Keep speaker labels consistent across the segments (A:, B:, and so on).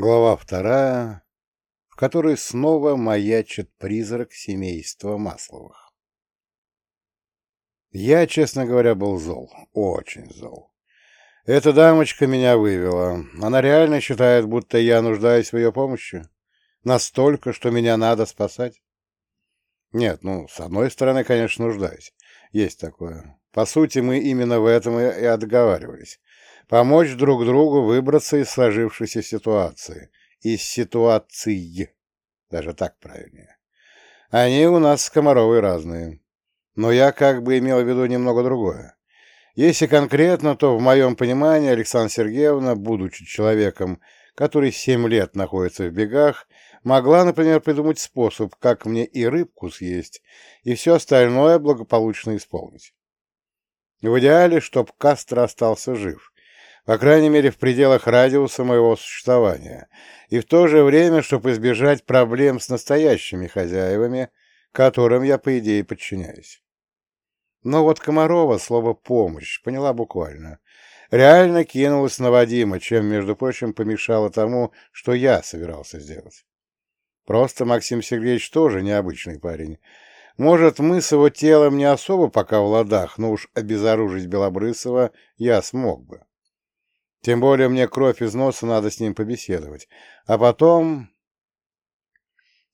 A: Глава вторая, в которой снова маячит призрак семейства Масловых. Я, честно говоря, был зол, очень зол. Эта дамочка меня вывела. Она реально считает, будто я нуждаюсь в ее помощи. Настолько, что меня надо спасать. Нет, ну, с одной стороны, конечно, нуждаюсь. Есть такое. По сути, мы именно в этом и отговаривались помочь друг другу выбраться из сложившейся ситуации. Из ситуации. Даже так правильнее. Они у нас с Комаровой разные. Но я как бы имел в виду немного другое. Если конкретно, то в моем понимании Александра Сергеевна, будучи человеком, который семь лет находится в бегах, могла, например, придумать способ, как мне и рыбку съесть, и все остальное благополучно исполнить. В идеале, чтоб Кастро остался жив, по крайней мере, в пределах радиуса моего существования, и в то же время, чтобы избежать проблем с настоящими хозяевами, которым я, по идее, подчиняюсь. Но вот Комарова слово «помощь» поняла буквально. Реально кинулась на Вадима, чем, между прочим, помешало тому, что я собирался сделать. Просто Максим Сергеевич тоже необычный парень. Может, мы с его телом не особо пока в ладах, но уж обезоружить Белобрысова я смог бы. Тем более мне кровь из носа, надо с ним побеседовать. А потом...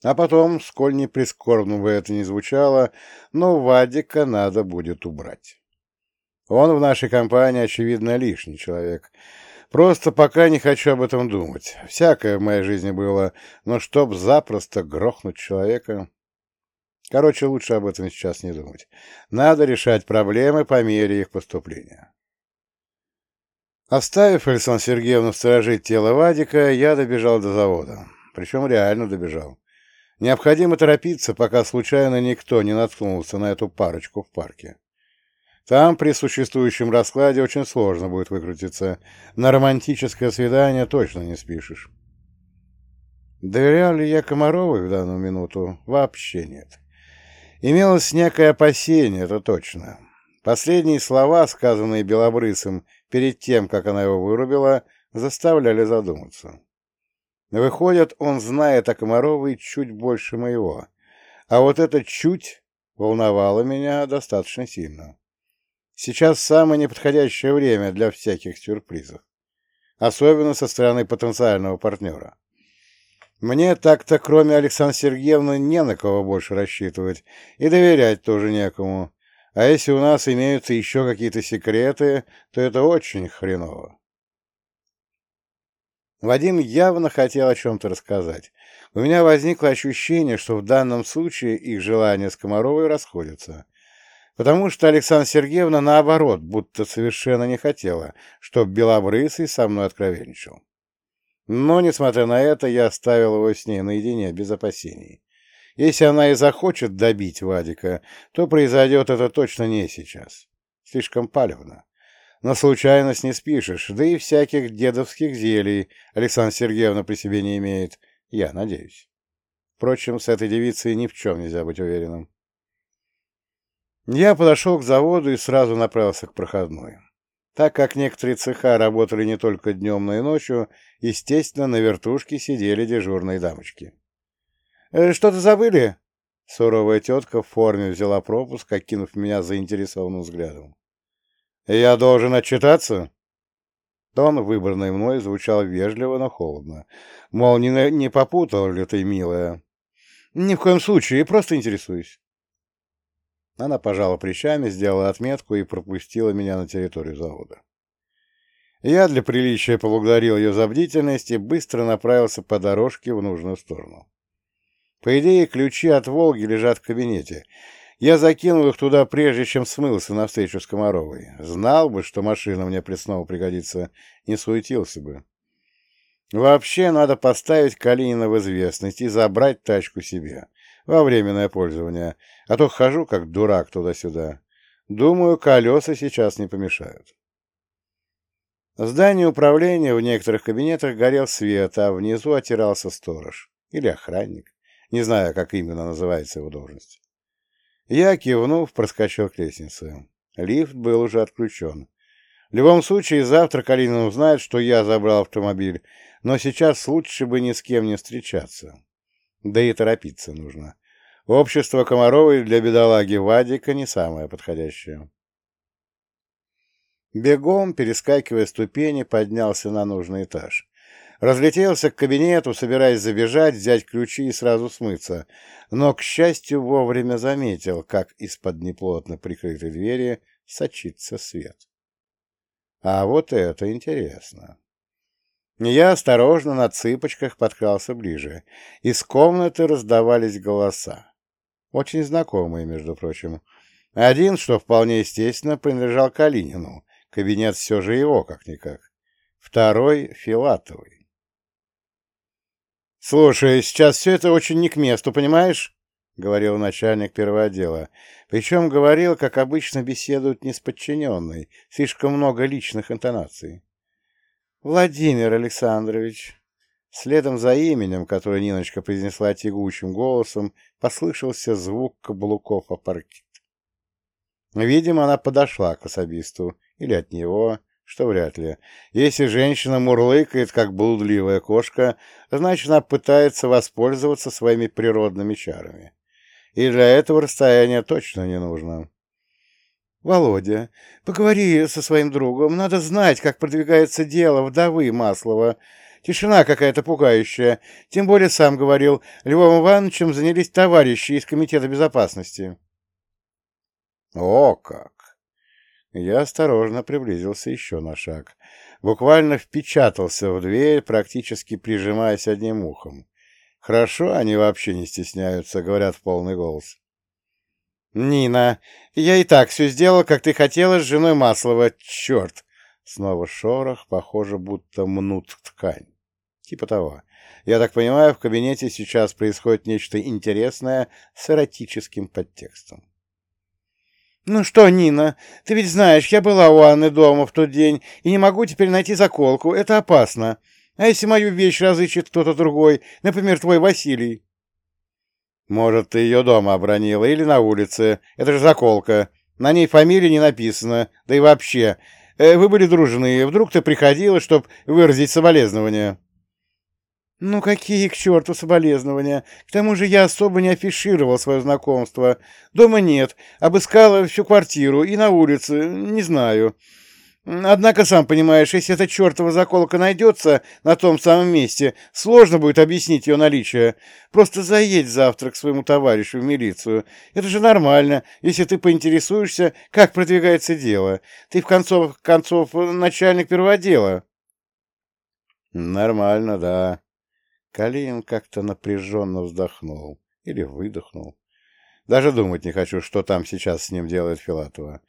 A: А потом, сколь не прискорбно бы это ни звучало, но Вадика надо будет убрать. Он в нашей компании, очевидно, лишний человек. Просто пока не хочу об этом думать. Всякое в моей жизни было, но чтоб запросто грохнуть человека... Короче, лучше об этом сейчас не думать. Надо решать проблемы по мере их поступления. Оставив Александру Сергеевну сторожить тело Вадика, я добежал до завода. Причем реально добежал. Необходимо торопиться, пока случайно никто не наткнулся на эту парочку в парке. Там при существующем раскладе очень сложно будет выкрутиться. На романтическое свидание точно не спишешь. Доверял ли я Комаровой в данную минуту? Вообще нет. Имелось некое опасение, это точно. Последние слова, сказанные Белобрысым перед тем, как она его вырубила, заставляли задуматься. Выходит, он знает о Комаровой чуть больше моего, а вот это «чуть» волновало меня достаточно сильно. Сейчас самое неподходящее время для всяких сюрпризов, особенно со стороны потенциального партнера. Мне так-то, кроме Александра Сергеевны, не на кого больше рассчитывать, и доверять тоже некому, а если у нас имеются еще какие-то секреты, то это очень хреново. Вадим явно хотел о чем-то рассказать. У меня возникло ощущение, что в данном случае их желания с Комаровой расходятся. Потому что Александра Сергеевна, наоборот, будто совершенно не хотела, чтобы Белобрысый со мной откровенничал. Но, несмотря на это, я оставил его с ней наедине, без опасений. Если она и захочет добить Вадика, то произойдет это точно не сейчас. Слишком палевно. На случайность не спишешь, да и всяких дедовских зелий Александра Сергеевна при себе не имеет, я надеюсь. Впрочем, с этой девицей ни в чем нельзя быть уверенным. Я подошел к заводу и сразу направился к проходной. Так как некоторые цеха работали не только днем, но и ночью, естественно, на вертушке сидели дежурные дамочки. Э, «Что-то забыли?» Суровая тетка в форме взяла пропуск, окинув меня заинтересованным взглядом. «Я должен отчитаться?» Тон, выбранный мной, звучал вежливо, но холодно. Мол, не, не попутал ли ты, милая? «Ни в коем случае, просто интересуюсь». Она пожала плечами, сделала отметку и пропустила меня на территорию завода. Я для приличия поблагодарил ее за бдительность и быстро направился по дорожке в нужную сторону. По идее, ключи от «Волги» лежат в кабинете. Я закинул их туда, прежде чем смылся на встречу с Комаровой. Знал бы, что машина мне снова пригодится, не суетился бы. Вообще, надо поставить Калинина в известность и забрать тачку себе во временное пользование, а то хожу как дурак туда-сюда. Думаю, колеса сейчас не помешают. В здании управления в некоторых кабинетах горел свет, а внизу отирался сторож или охранник. Не знаю, как именно называется его должность. Я, кивнув, проскочил к лестнице. Лифт был уже отключен. В любом случае, завтра Калинин узнает, что я забрал автомобиль, но сейчас лучше бы ни с кем не встречаться. Да и торопиться нужно. Общество Комаровой для бедолаги Вадика не самое подходящее. Бегом, перескакивая ступени, поднялся на нужный этаж. Разлетелся к кабинету, собираясь забежать, взять ключи и сразу смыться, но, к счастью, вовремя заметил, как из-под неплотно прикрытой двери сочится свет. А вот это интересно. Я осторожно на цыпочках подкрался ближе. Из комнаты раздавались голоса. Очень знакомые, между прочим. Один, что вполне естественно, принадлежал Калинину. Кабинет все же его, как-никак. Второй — Филатовый. «Слушай, сейчас все это очень не к месту, понимаешь?» — говорил начальник первого отдела. Причем говорил, как обычно беседуют не с подчиненной, слишком много личных интонаций. «Владимир Александрович!» Следом за именем, которое Ниночка произнесла тягучим голосом, послышался звук каблуков о паркет. Видимо, она подошла к особисту, или от него, что вряд ли. Если женщина мурлыкает, как блудливая кошка, значит, она пытается воспользоваться своими природными чарами и для этого расстояния точно не нужно. «Володя, поговори со своим другом. Надо знать, как продвигается дело вдовы Маслова. Тишина какая-то пугающая. Тем более, сам говорил, Львом Ивановичем занялись товарищи из Комитета безопасности». «О как!» Я осторожно приблизился еще на шаг. Буквально впечатался в дверь, практически прижимаясь одним ухом. Хорошо, они вообще не стесняются, говорят в полный голос. «Нина, я и так все сделал, как ты хотела, с женой Маслова. Черт!» Снова шорох, похоже, будто мнут ткань. Типа того. Я так понимаю, в кабинете сейчас происходит нечто интересное с эротическим подтекстом. «Ну что, Нина, ты ведь знаешь, я была у Анны дома в тот день и не могу теперь найти заколку. Это опасно. А если мою вещь разыщет кто-то другой, например, твой Василий? Может, ты ее дома обронила или на улице. Это же заколка. На ней фамилия не написана. Да и вообще, э, вы были дружны. Вдруг ты приходила, чтобы выразить соболезнования? Ну, какие к черту соболезнования? К тому же я особо не афишировал свое знакомство. Дома нет. Обыскала всю квартиру и на улице. Не знаю. Однако, сам понимаешь, если эта чертова заколка найдется на том самом месте, сложно будет объяснить ее наличие. Просто заедь завтра к своему товарищу в милицию. Это же нормально, если ты поинтересуешься, как продвигается дело. Ты, в концов концов, начальник перводела. Нормально, да. Калинин как-то напряженно вздохнул. Или выдохнул. Даже думать не хочу, что там сейчас с ним делает Филатова.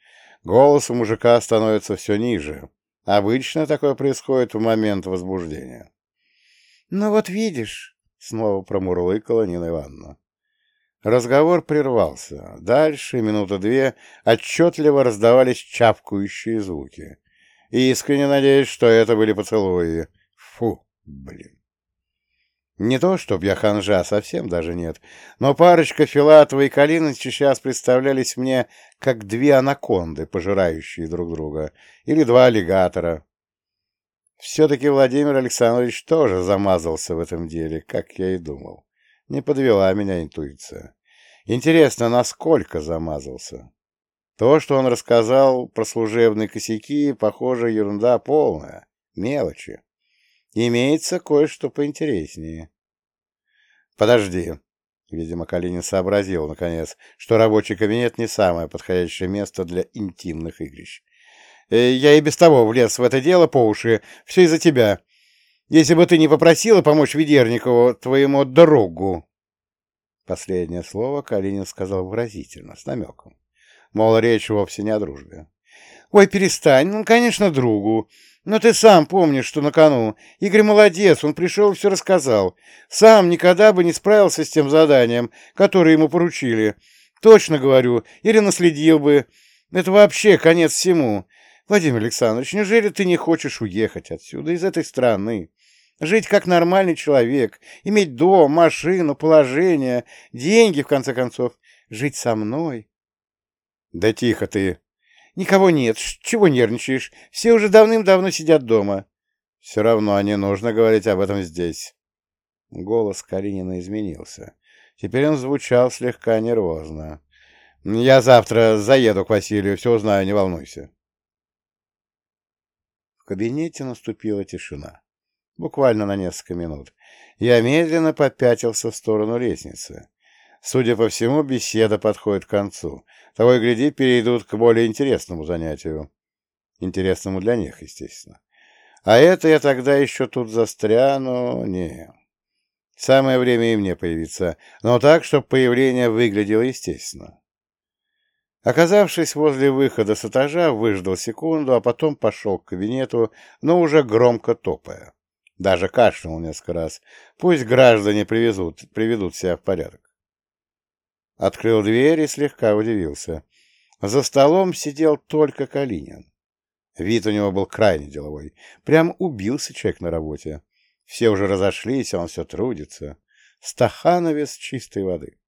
A: Голос у мужика становится все ниже. Обычно такое происходит в момент возбуждения. — Ну вот видишь, — снова промурлыкала Нина Ивановна. Разговор прервался. Дальше, минуты две, отчетливо раздавались чавкающие звуки. И искренне надеюсь, что это были поцелуи. Фу, блин. Не то, чтоб я ханжа, совсем даже нет, но парочка Филатова и Калиныч сейчас представлялись мне как две анаконды, пожирающие друг друга, или два аллигатора. Все-таки Владимир Александрович тоже замазался в этом деле, как я и думал. Не подвела меня интуиция. Интересно, насколько замазался? То, что он рассказал про служебные косяки, похоже, ерунда полная, мелочи. Имеется кое-что поинтереснее. Подожди. Видимо, Калинин сообразил, наконец, что рабочий кабинет не самое подходящее место для интимных игрищ. Э, я и без того влез в это дело по уши. Все из-за тебя. Если бы ты не попросила помочь Ведерникову, твоему другу. Последнее слово Калинин сказал выразительно, с намеком. Мол, речь вовсе не о дружбе. «Ой, перестань, ну, конечно, другу. Но ты сам помнишь, что на кону. Игорь молодец, он пришел и все рассказал. Сам никогда бы не справился с тем заданием, которое ему поручили. Точно говорю, или наследил бы. Это вообще конец всему. Владимир Александрович, неужели ты не хочешь уехать отсюда, из этой страны? Жить как нормальный человек, иметь дом, машину, положение, деньги, в конце концов. Жить со мной? Да тихо ты, Никого нет. Чего нервничаешь? Все уже давным-давно сидят дома. Все равно не нужно говорить об этом здесь. Голос Калинина изменился. Теперь он звучал слегка нервозно. «Я завтра заеду к Василию, все узнаю, не волнуйся». В кабинете наступила тишина. Буквально на несколько минут. Я медленно попятился в сторону лестницы. Судя по всему, беседа подходит к концу. Того и гляди, перейдут к более интересному занятию. Интересному для них, естественно. А это я тогда еще тут застряну... Не. Самое время и мне появиться, но так, чтобы появление выглядело естественно. Оказавшись возле выхода с этажа, выждал секунду, а потом пошел к кабинету, но уже громко топая. Даже кашлянул несколько раз. Пусть граждане привезут, приведут себя в порядок. Открыл дверь и слегка удивился. За столом сидел только Калинин. Вид у него был крайне деловой. Прям убился человек на работе. Все уже разошлись, а он все трудится. Стахановец чистой воды.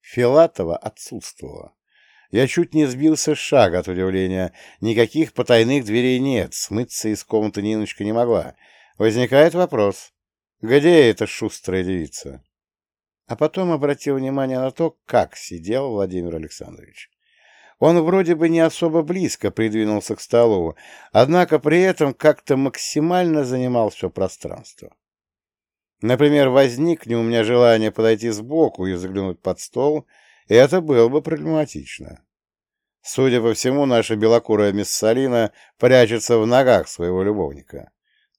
A: Филатова отсутствовала. Я чуть не сбился с шага от удивления. Никаких потайных дверей нет, смыться из комнаты Ниночка не могла. Возникает вопрос, где эта шустрая девица? А потом обратил внимание на то, как сидел Владимир Александрович. Он вроде бы не особо близко придвинулся к столу, однако при этом как-то максимально занимал все пространство. Например, возникне у меня желание подойти сбоку и заглянуть под стол, и это было бы проблематично. Судя по всему, наша белокурая мисс Салина прячется в ногах своего любовника.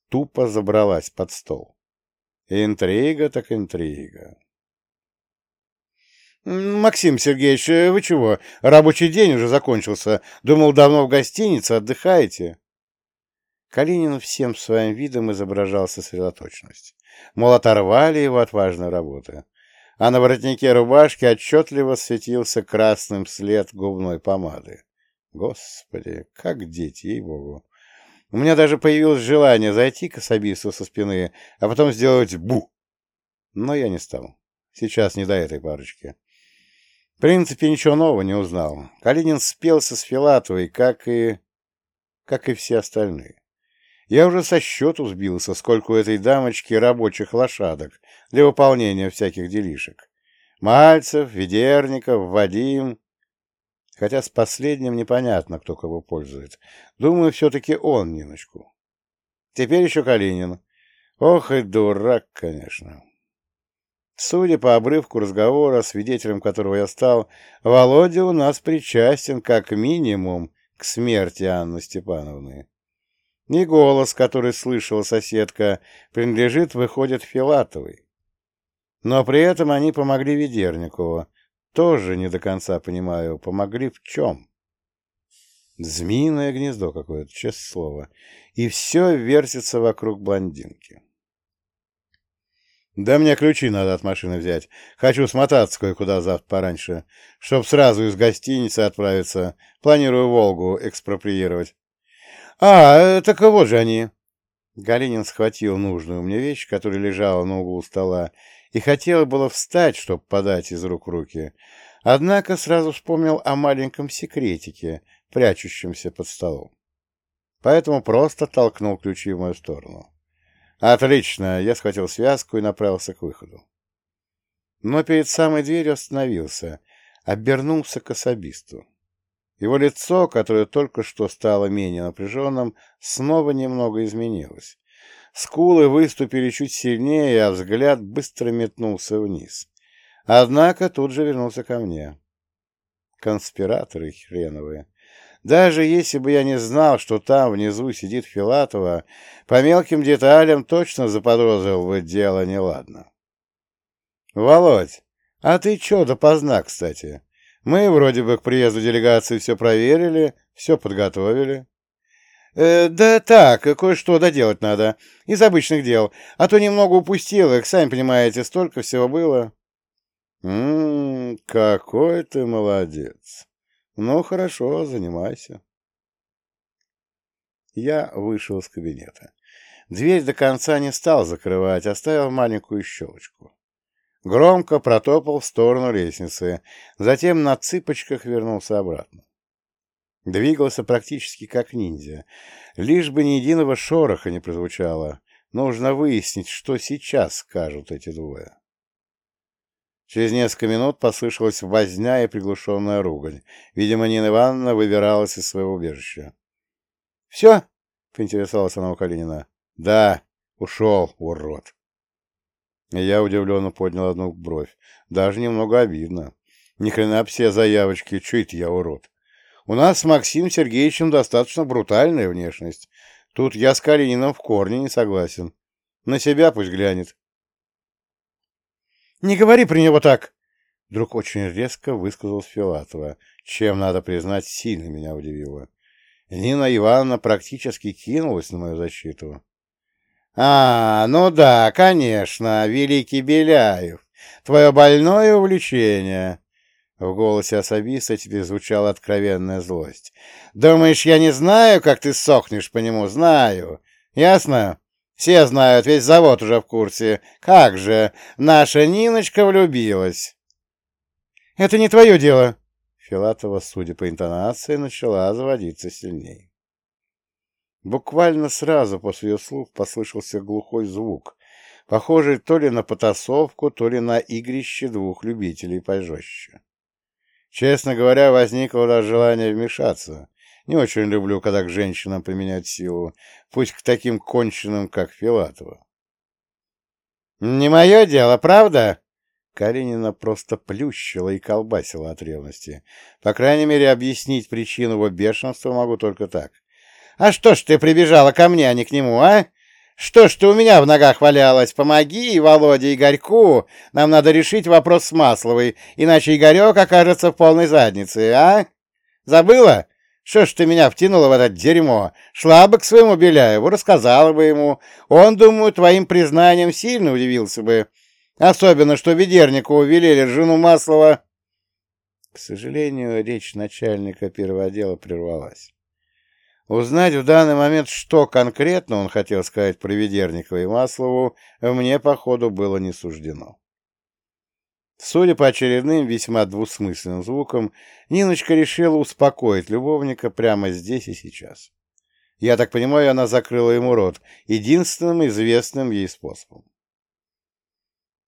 A: Тупо забралась под стол. Интрига так интрига. «Максим Сергеевич, э, вы чего? Рабочий день уже закончился. Думал, давно в гостинице, отдыхаете?» Калинин всем своим видом изображал сосредоточенность. Мол, оторвали его от важной работы. А на воротнике рубашки отчетливо светился красным след губной помады. Господи, как дети, ей-богу. У меня даже появилось желание зайти к особисту со спины, а потом сделать бу. Но я не стал. Сейчас не до этой парочки. В принципе, ничего нового не узнал. Калинин спелся с Филатовой, как и... как и все остальные. Я уже со счету сбился, сколько у этой дамочки рабочих лошадок для выполнения всяких делишек. Мальцев, Ведерников, Вадим. Хотя с последним непонятно, кто кого пользует. Думаю, все-таки он Ниночку. Теперь еще Калинин. Ох и дурак, конечно. Судя по обрывку разговора, свидетелем которого я стал, Володя у нас причастен как минимум к смерти Анны Степановны. И голос, который слышала соседка, принадлежит, выходит, Филатовой. Но при этом они помогли Ведерникову. Тоже не до конца понимаю, помогли в чем? Змеиное гнездо какое-то, честное слово. И все вертится вокруг блондинки. Да мне ключи надо от машины взять. Хочу смотаться кое-куда завтра пораньше, чтоб сразу из гостиницы отправиться. Планирую «Волгу» экспроприировать. А, так вот же они. Галинин схватил нужную мне вещь, которая лежала на углу стола, и хотел было встать, чтобы подать из рук руки. Однако сразу вспомнил о маленьком секретике, прячущемся под столом. Поэтому просто толкнул ключи в мою сторону. «Отлично!» Я схватил связку и направился к выходу. Но перед самой дверью остановился, обернулся к особисту. Его лицо, которое только что стало менее напряженным, снова немного изменилось. Скулы выступили чуть сильнее, а взгляд быстро метнулся вниз. Однако тут же вернулся ко мне. Конспираторы хреновые. Даже если бы я не знал, что там внизу сидит Филатова, по мелким деталям точно заподозрил бы дело неладно. Володь, а ты чё допоздна, кстати? Мы вроде бы к приезду делегации все проверили, все подготовили. Э, да так, кое-что доделать надо. Из обычных дел. А то немного упустил их, сами понимаете, столько всего было. Ммм, какой ты молодец. Ну, хорошо, занимайся. Я вышел из кабинета. Дверь до конца не стал закрывать, оставил маленькую щелочку. Громко протопал в сторону лестницы, затем на цыпочках вернулся обратно. Двигался практически как ниндзя. Лишь бы ни единого шороха не прозвучало. Нужно выяснить, что сейчас скажут эти двое. Через несколько минут послышалась возня и приглушенная ругань. Видимо, Нина Ивановна выбиралась из своего убежища. — Все? — поинтересовалась она у Калинина. — Да, ушел, урод. Я удивленно поднял одну бровь. Даже немного обидно. Ни хрена все заявочки, чуть я урод. У нас с Максимом Сергеевичем достаточно брутальная внешность. Тут я с Калининым в корне не согласен. На себя пусть глянет. «Не говори при него так!» Вдруг очень резко высказал Филатова, чем, надо признать, сильно меня удивило. Нина Ивановна практически кинулась на мою защиту. «А, ну да, конечно, великий Беляев, твое больное увлечение!» В голосе особиста теперь звучала откровенная злость. «Думаешь, я не знаю, как ты сохнешь по нему? Знаю. Ясно? Все знают, весь завод уже в курсе. Как же, наша Ниночка влюбилась. Это не твое дело. Филатова, судя по интонации, начала заводиться сильней. Буквально сразу после ее слов послышался глухой звук, похожий то ли на потасовку, то ли на игрище двух любителей пожестче. Честно говоря, возникло даже желание вмешаться, не очень люблю, когда к женщинам применять силу, пусть к таким конченным, как Филатова. «Не мое дело, правда?» Каренина просто плющила и колбасила от ревности. По крайней мере, объяснить причину его бешенства могу только так. «А что ж ты прибежала ко мне, а не к нему, а? Что ж ты у меня в ногах валялась? Помоги, Володе, Игорьку. Нам надо решить вопрос с Масловой, иначе Игорек окажется в полной заднице, а? Забыла? Что ж ты меня втянула в это дерьмо? Шла бы к своему Беляеву, рассказала бы ему. Он, думаю, твоим признанием сильно удивился бы. Особенно, что Ведерникову велели жену Маслова... К сожалению, речь начальника первого отдела прервалась. Узнать в данный момент, что конкретно он хотел сказать про Ведерникова и Маслову, мне, походу, было не суждено. Судя по очередным весьма двусмысленным звукам, Ниночка решила успокоить любовника прямо здесь и сейчас. Я так понимаю, она закрыла ему рот единственным известным ей способом.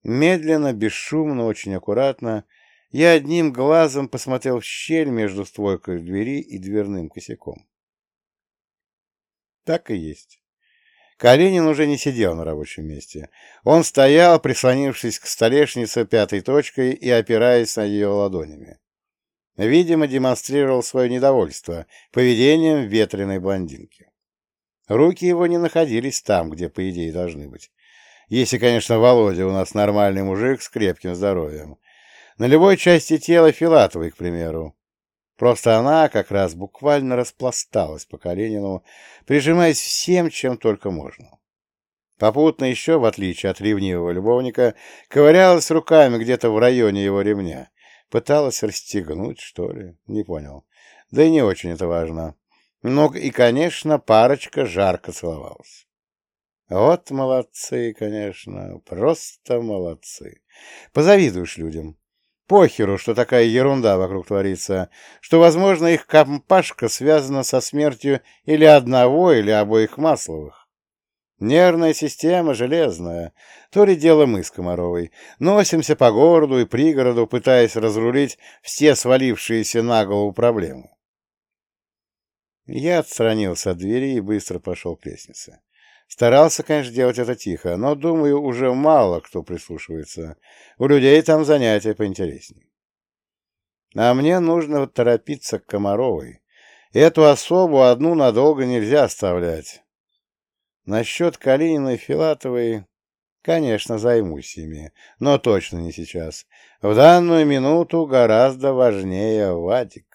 A: Медленно, бесшумно, очень аккуратно я одним глазом посмотрел в щель между створкой двери и дверным косяком. Так и есть. Калинин уже не сидел на рабочем месте. Он стоял, прислонившись к столешнице пятой точкой и опираясь на ее ладонями. Видимо, демонстрировал свое недовольство поведением ветреной блондинки. Руки его не находились там, где, по идее, должны быть. Если, конечно, Володя у нас нормальный мужик с крепким здоровьем. На любой части тела Филатовой, к примеру. Просто она как раз буквально распласталась по Калинину, прижимаясь всем, чем только можно. Попутно еще, в отличие от ревнивого любовника, ковырялась руками где-то в районе его ремня. Пыталась расстегнуть, что ли, не понял. Да и не очень это важно. Ну и, конечно, парочка жарко целовалась. Вот молодцы, конечно, просто молодцы. Позавидуешь людям. Похеру, что такая ерунда вокруг творится, что, возможно, их компашка связана со смертью или одного, или обоих Масловых. Нервная система железная, то ли дело мы с Комаровой. Носимся по городу и пригороду, пытаясь разрулить все свалившиеся на голову проблемы. Я отстранился от двери и быстро пошел к лестнице. Старался, конечно, делать это тихо, но, думаю, уже мало кто прислушивается. У людей там занятия поинтереснее. А мне нужно торопиться к Комаровой. Эту особу одну надолго нельзя оставлять. Насчет Калининой и Филатовой, конечно, займусь ими, но точно не сейчас. В данную минуту гораздо важнее Вадик.